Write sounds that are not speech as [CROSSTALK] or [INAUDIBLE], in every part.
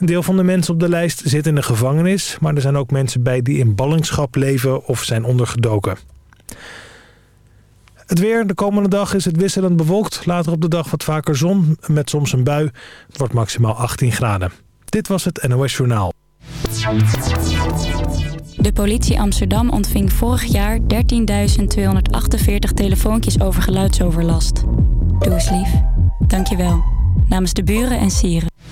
Een deel van de mensen op de lijst zit in de gevangenis, maar er zijn ook mensen bij die in ballingschap leven of zijn ondergedoken. Het weer. De komende dag is het wisselend bewolkt. Later op de dag wat vaker zon met soms een bui. Het wordt maximaal 18 graden. Dit was het NOS Journaal. De politie Amsterdam ontving vorig jaar 13.248 telefoontjes over geluidsoverlast. Doe eens lief. Dankjewel. Namens de buren en sieren.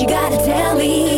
you gotta tell me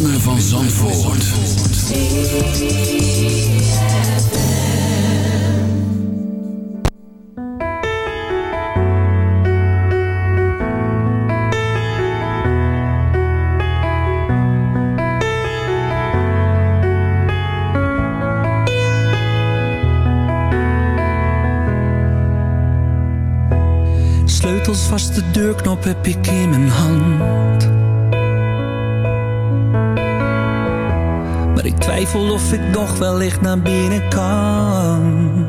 Ritme van Zandvoort. Sleutels vast, de deurknop heb ik in mijn hand. Twijfel of ik nog wellicht naar binnen kan.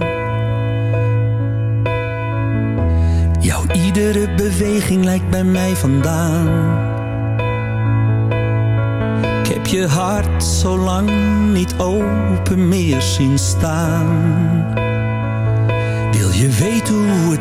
Jouw iedere beweging lijkt bij mij vandaan. Ik heb je hart zo lang niet open meer zien staan. Wil je weten hoe het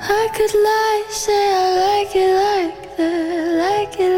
I could lie, say I like it like that, like it.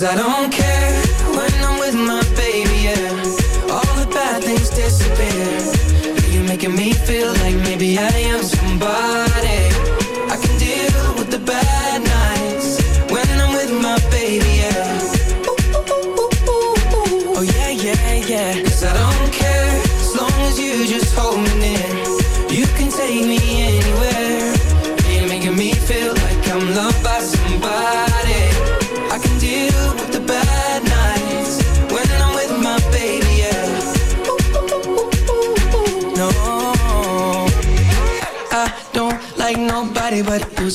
Cause I don't care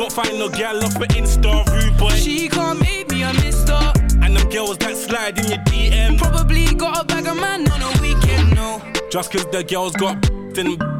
Don't find no gal off for Insta, rude boy. She can't make me a mister. And them girls that slide in your DM. Probably got a bag of man on a weekend, no. Just cause the girls got then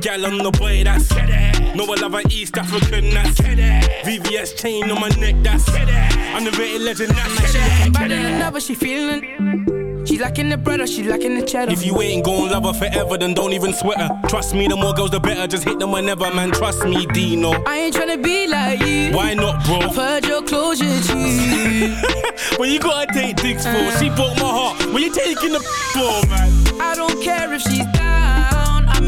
gal on the boy, that's No, I love an East African, that's VVS chain on my neck, that's Underrated legend, that's She better than ever, she feeling she lacking the bread or she lacking the cheddar. If you ain't gon' love her forever, then don't even sweat her. Trust me, the more girls, the better. Just hit them whenever, man. Trust me, Deno. I ain't tryna be like you. Why not, bro? I've heard your closure, G. [LAUGHS] when you gotta take dicks for, she broke my heart. When you taking the [LAUGHS] for, man? I don't care if she's down.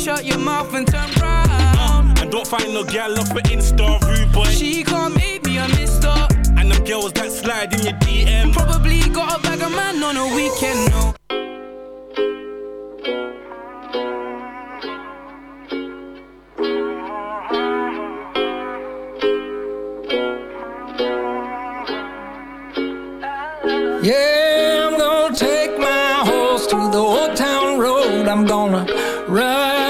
Shut your mouth and turn round. Uh, and don't find no gal off for Insta, rude boy. She can't make me a mister. And them girls that slide in your DM. Probably got a bag of man on a weekend, no. Yeah, I'm gonna take my horse to the old town road. I'm gonna ride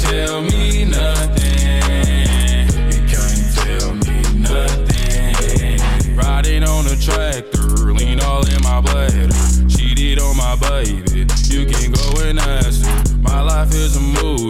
Tell me nothing. You can't tell me nothing. Riding on a tractor, lean all in my bladder. Cheated on my baby, you can go and ask her. My life is a movie,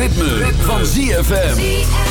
ritme, van ZFM.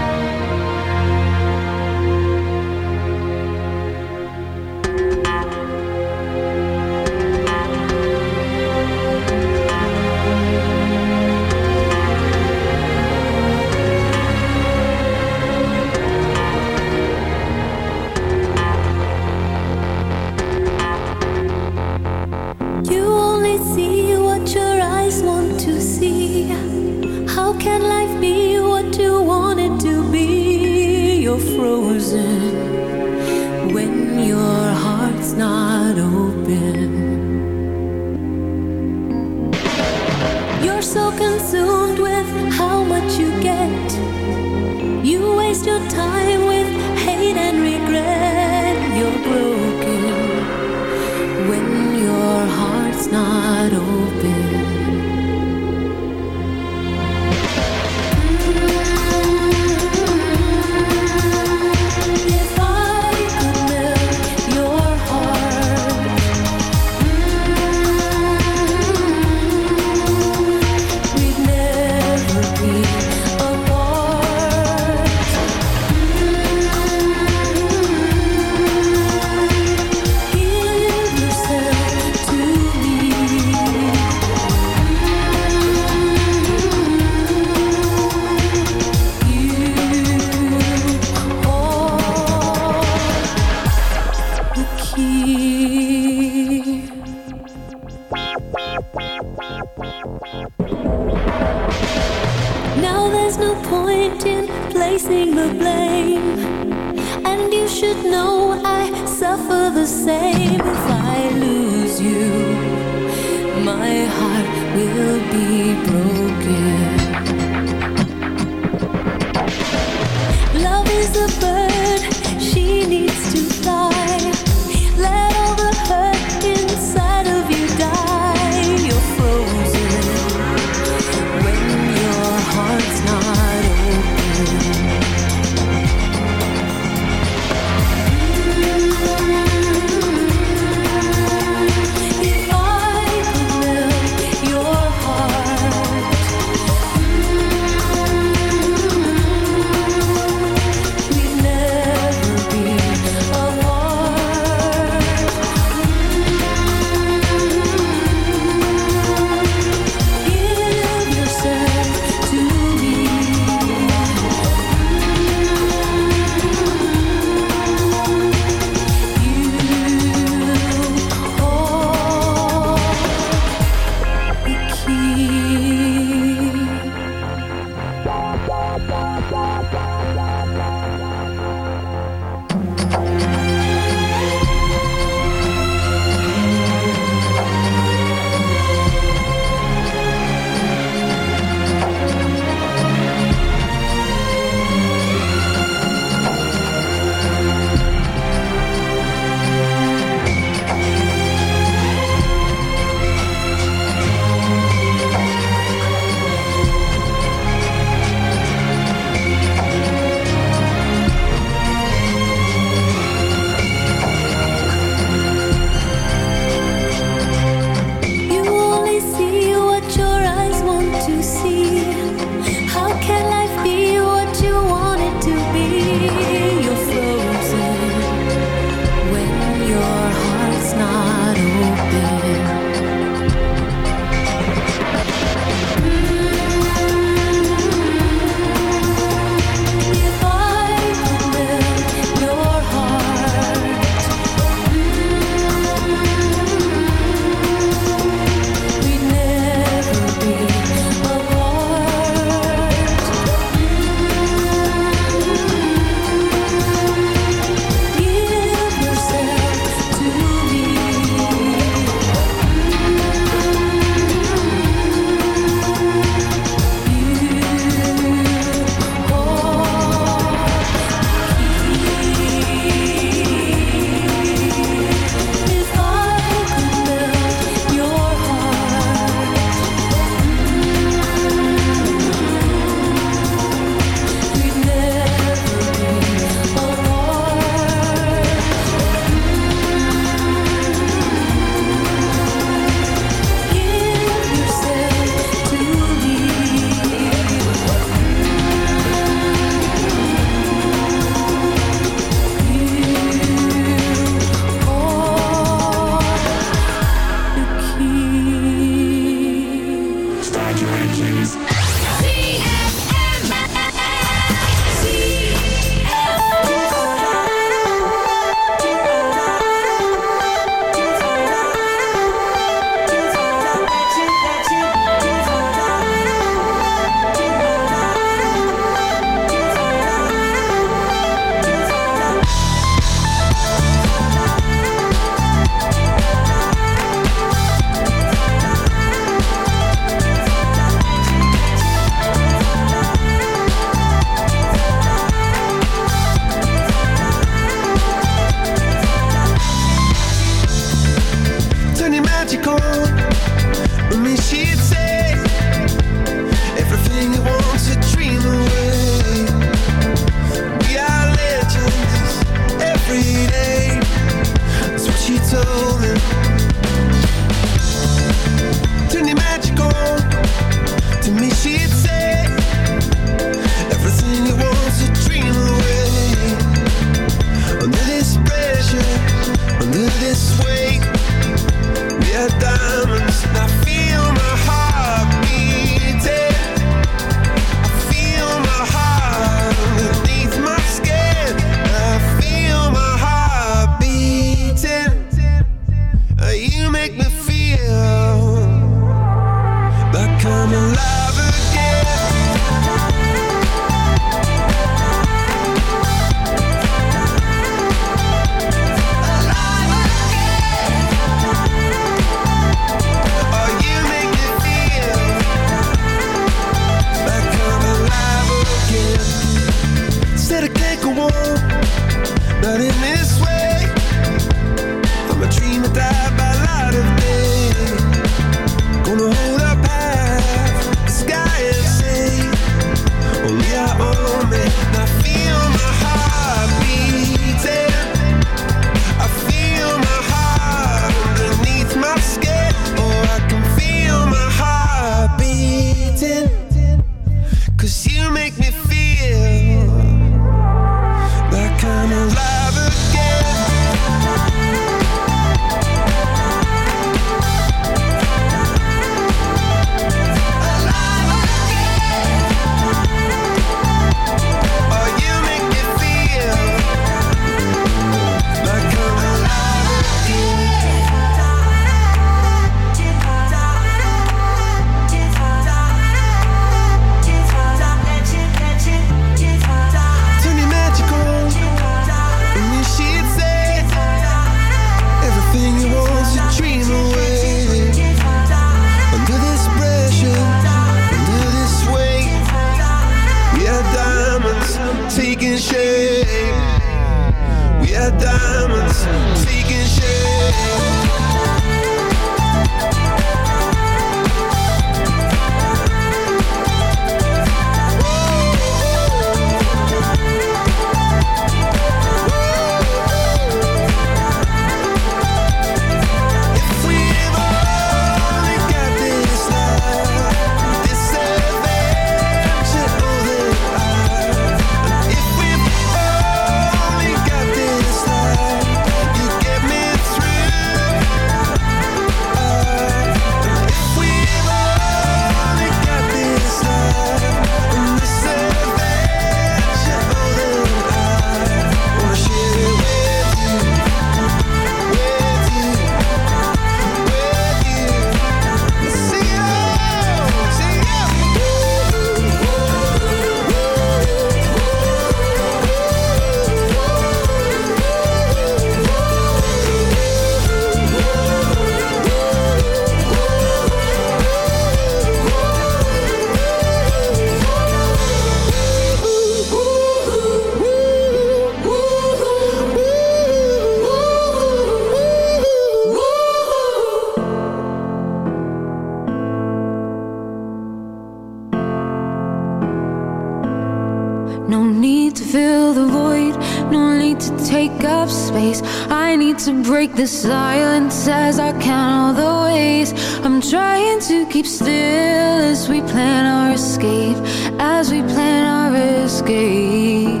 The silence as I count all the ways. I'm trying to keep still as we plan our escape, as we plan our escape.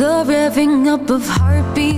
The revving up of heartbeats,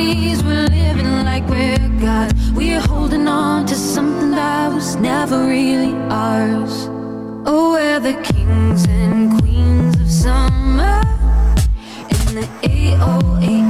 bodies, we're living like we're God. We're holding on to something that was never really ours. Oh, we're the kings and queens of summer in the 808.